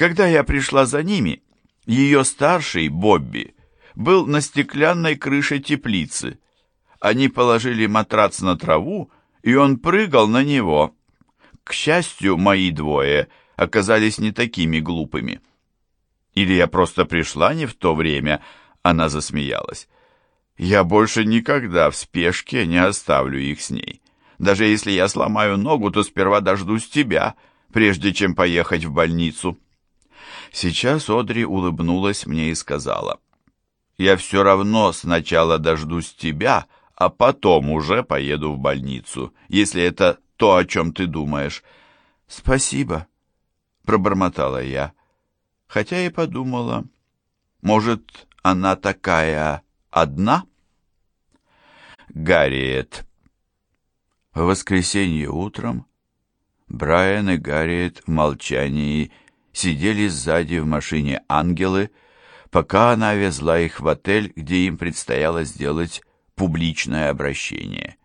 Когда я пришла за ними, ее старший, Бобби, был на стеклянной крыше теплицы. Они положили матрац на траву, и он прыгал на него. К счастью, мои двое оказались не такими глупыми. Или я просто пришла не в то время, она засмеялась. Я больше никогда в спешке не оставлю их с ней. Даже если я сломаю ногу, то сперва дождусь тебя, прежде чем поехать в больницу. Сейчас Одри улыбнулась мне и сказала, «Я все равно сначала дождусь тебя, а потом уже поеду в больницу, если это то, о чем ты думаешь». «Спасибо», — пробормотала я, хотя и подумала, «может, она такая одна?» Гарриет В воскресенье утром Брайан и Гарриет в молчании сидели сзади в машине «Ангелы», пока она везла их в отель, где им предстояло сделать публичное обращение.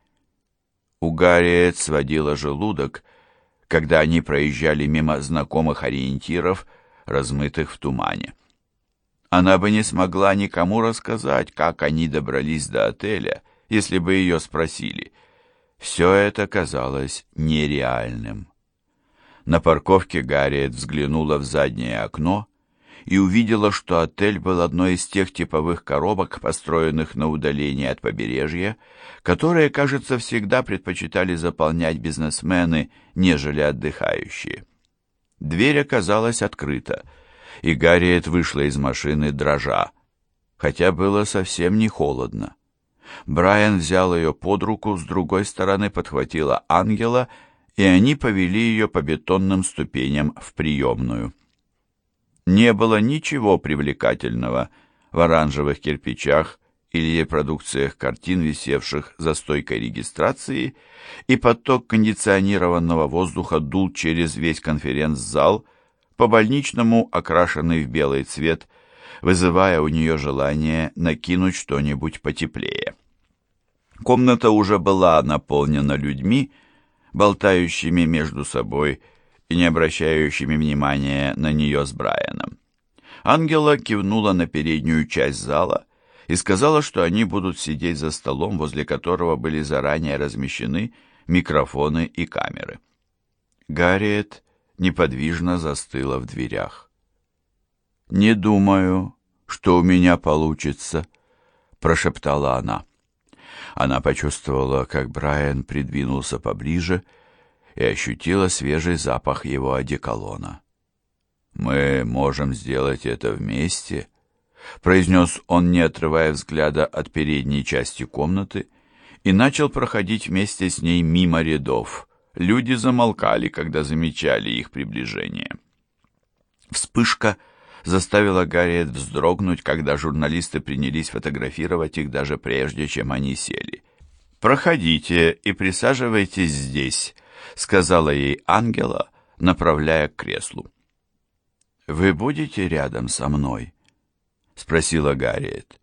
У Гарриет сводила желудок, когда они проезжали мимо знакомых ориентиров, размытых в тумане. Она бы не смогла никому рассказать, как они добрались до отеля, если бы ее спросили. Все это казалось нереальным. На парковке Гарриет взглянула в заднее окно и увидела, что отель был одной из тех типовых коробок, построенных на удалении от побережья, которые, кажется, всегда предпочитали заполнять бизнесмены, нежели отдыхающие. Дверь оказалась открыта, и Гарриет вышла из машины дрожа, хотя было совсем не холодно. Брайан взял ее под руку, с другой стороны подхватила ангела и они повели ее по бетонным ступеням в приемную. Не было ничего привлекательного в оранжевых кирпичах или репродукциях картин, висевших за стойкой регистрации, и поток кондиционированного воздуха дул через весь конференц-зал, по-больничному окрашенный в белый цвет, вызывая у нее желание накинуть что-нибудь потеплее. Комната уже была наполнена людьми, болтающими между собой и не обращающими внимания на нее с Брайаном. Ангела кивнула на переднюю часть зала и сказала, что они будут сидеть за столом, возле которого были заранее размещены микрофоны и камеры. Гарриет неподвижно застыла в дверях. «Не думаю, что у меня получится», — прошептала она. Она почувствовала, как Брайан придвинулся поближе и ощутила свежий запах его одеколона. «Мы можем сделать это вместе», — произнес он, не отрывая взгляда от передней части комнаты, и начал проходить вместе с ней мимо рядов. Люди замолкали, когда замечали их приближение. Вспышка — заставила Гарриет вздрогнуть, когда журналисты принялись фотографировать их даже прежде, чем они сели. «Проходите и присаживайтесь здесь», — сказала ей Ангела, направляя к креслу. «Вы будете рядом со мной?» — спросила Гарриет.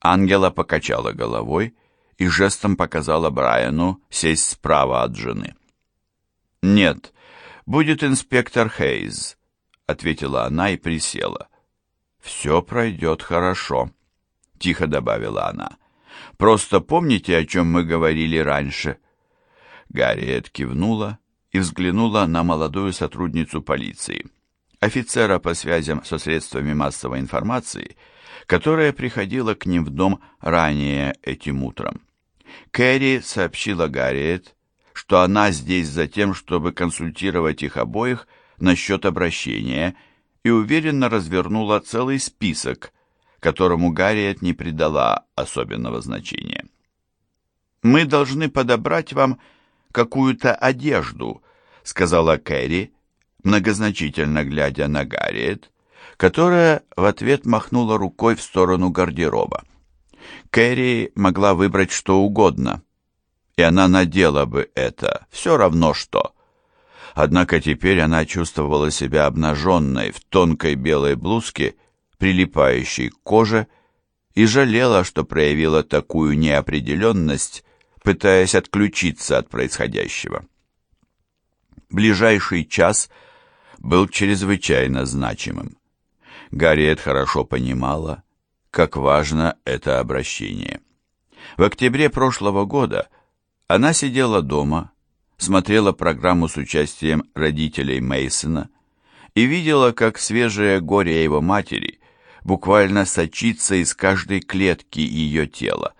Ангела покачала головой и жестом показала Брайану сесть справа от жены. «Нет, будет инспектор Хейз», — ответила она и присела. «Все пройдет хорошо», — тихо добавила она. «Просто помните, о чем мы говорили раньше?» Гарриет кивнула и взглянула на молодую сотрудницу полиции, офицера по связям со средствами массовой информации, которая приходила к ним в дом ранее этим утром. Кэрри сообщила Гарриет, что она здесь за тем, чтобы консультировать их обоих насчет обращения и уверенно развернула целый список, которому Гарриет не придала особенного значения. «Мы должны подобрать вам какую-то одежду», — сказала Кэрри, многозначительно глядя на Гарриет, которая в ответ махнула рукой в сторону гардероба. Кэрри могла выбрать что угодно, и она надела бы это, все равно что — Однако теперь она чувствовала себя обнаженной в тонкой белой блузке, прилипающей к коже, и жалела, что проявила такую неопределенность, пытаясь отключиться от происходящего. Ближайший час был чрезвычайно значимым. Гарриет хорошо понимала, как важно это обращение. В октябре прошлого года она сидела дома, смотрела программу с участием родителей Мейсона и видела, как свежее горе его матери буквально сочится из каждой клетки ее тела.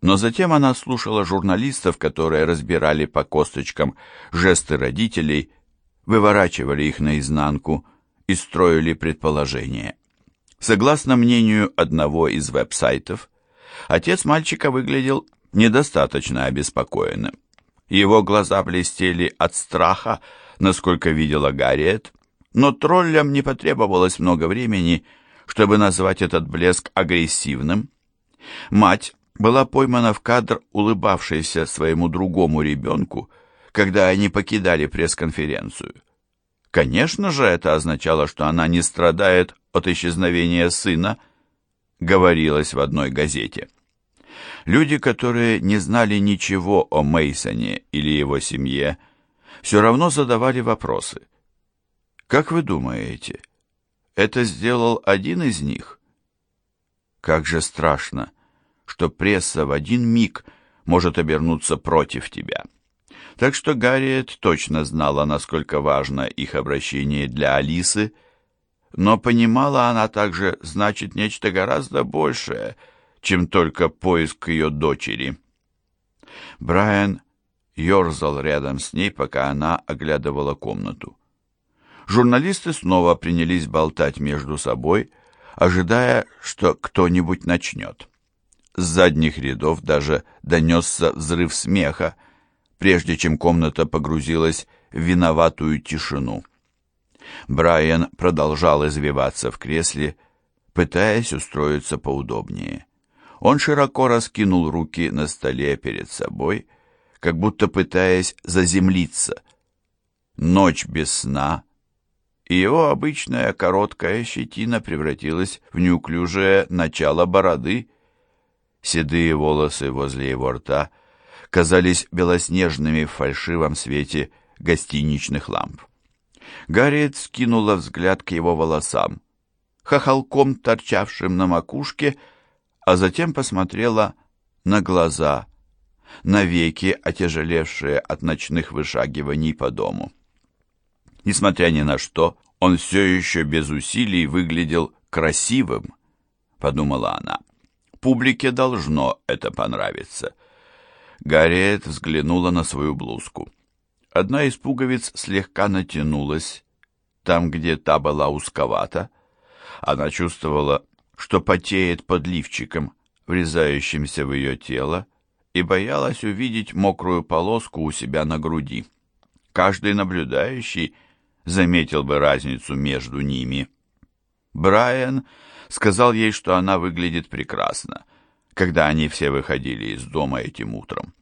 Но затем она слушала журналистов, которые разбирали по косточкам жесты родителей, выворачивали их наизнанку и строили предположения. Согласно мнению одного из веб-сайтов, отец мальчика выглядел недостаточно обеспокоенным. Его глаза блестели от страха, насколько видела Гарриет, но троллям не потребовалось много времени, чтобы назвать этот блеск агрессивным. Мать была поймана в кадр, улыбавшейся своему другому ребенку, когда они покидали пресс-конференцию. Конечно же, это означало, что она не страдает от исчезновения сына, говорилось в одной газете. Люди, которые не знали ничего о Мейсоне или его семье, все равно задавали вопросы. Как вы думаете, это сделал один из них? Как же страшно, что пресса в один миг может обернуться против тебя. Так что Гарриет точно знала, насколько важно их обращение для Алисы, но понимала она также значит нечто гораздо большее, чем только поиск ее дочери. Брайан ерзал рядом с ней, пока она оглядывала комнату. Журналисты снова принялись болтать между собой, ожидая, что кто-нибудь начнет. С задних рядов даже донесся взрыв смеха, прежде чем комната погрузилась в виноватую тишину. Брайан продолжал извиваться в кресле, пытаясь устроиться поудобнее. Он широко раскинул руки на столе перед собой, как будто пытаясь заземлиться. Ночь без сна, и его обычная короткая щетина превратилась в неуклюжее начало бороды. Седые волосы возле его рта казались белоснежными в фальшивом свете гостиничных ламп. Гарриет скинула взгляд к его волосам, хохолком торчавшим на макушке, а затем посмотрела на глаза, на веки, отяжелевшие от ночных вышагиваний по дому. Несмотря ни на что, он все еще без усилий выглядел красивым, подумала она. Публике должно это понравиться. Гарриет взглянула на свою блузку. Одна из пуговиц слегка натянулась, там, где та была узковата. Она чувствовала, что потеет под лифчиком, врезающимся в ее тело, и боялась увидеть мокрую полоску у себя на груди. Каждый наблюдающий заметил бы разницу между ними. Брайан сказал ей, что она выглядит прекрасно, когда они все выходили из дома этим утром.